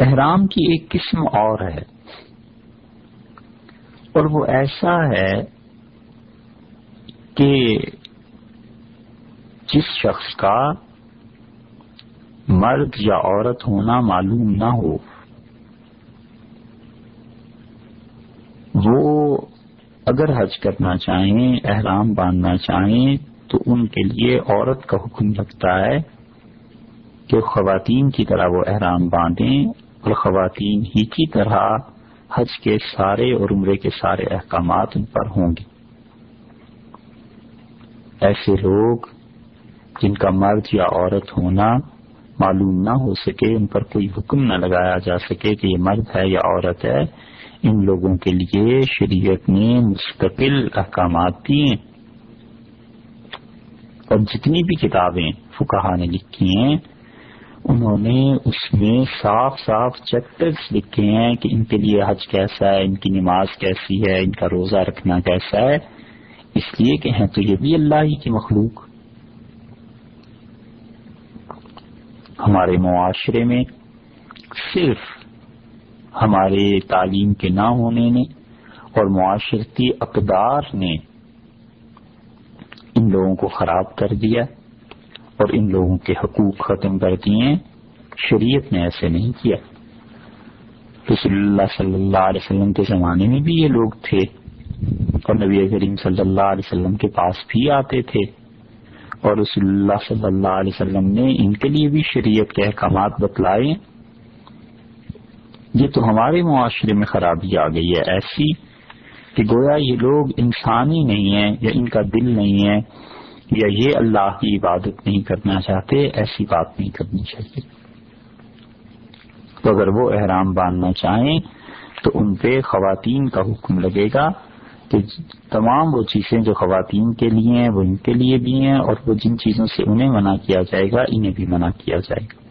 احرام کی ایک قسم اور ہے۔ اور وہ ایسا ہے کہ جس شخص کا مرد یا عورت ہونا معلوم نہ ہو، وہ اگر حج کرنا چاہیں، احرام باندھنا چاہیں، تو ان کے لیے عورت کا حکم لگتا ہے کہ خواتین کی طرح وہ احرام باندھیں۔ اور خواتین ہی کی طرح حج کے سارے اور عمرے کے سارے احکامات ان پر ہوں گے ایسے لوگ جن کا مرد یا عورت ہونا معلوم نہ ہو سکے، ان پر کوئی حکم نہ لگایا جا سکے کہ یہ مرد ہے یا عورت ہے، ان لوگوں کے لیے شریعت نے مستقل احکامات دیے۔ اور جتنی بھی کتابیں فکہ نے لکھی ہیں انہوں نے اس میں صاف صاف چیپٹرس لکھے ہیں کہ ان کے لیے حج کیسا ہے، ان کی نماز کیسی ہے، ان کا روزہ رکھنا کیسا ہے۔ اس لیے کہ ہیں تو یہ بھی اللہ ہی کی مخلوق۔ ہمارے معاشرے میں صرف ہمارے تعلیم کے نہ ہونے نے اور معاشرتی اقدار نے ان لوگوں کو خراب کر دیا۔ اور ان لوگوں کے حقوق ختم کر دیے شریعت نے ایسے نہیں کیا۔ رسول اللہ صلی اللہ علیہ وسلم کے زمانے میں بھی یہ لوگ تھے۔ اور نبی کریم صلی اللہ علیہ وسلم کے پاس بھی آتے تھے۔ اور رسول اللہ صلی اللہ علیہ وسلم نے ان کے لیے بھی شریعت کے احکامات بتلائے۔ یہ تو ہمارے معاشرے میں خرابی آ گئی ہے۔ ایسی کہ گویا یہ لوگ انسانی نہیں ہیں یا ان کا دل نہیں ہے۔ یا یہ اللہ کی عبادت نہیں کرنا چاہتے، ایسی بات نہیں کرنی چاہیے۔ تو اگر وہ احرام باندھنا چاہیں، تو ان پہ خواتین کا حکم لگے گا کہ تمام وہ چیزیں جو خواتین کے لیے ہیں، وہ ان کے لیے بھی ہیں اور وہ جن چیزوں سے انہیں منع کیا جائے گا، انہیں بھی منع کیا جائے گا۔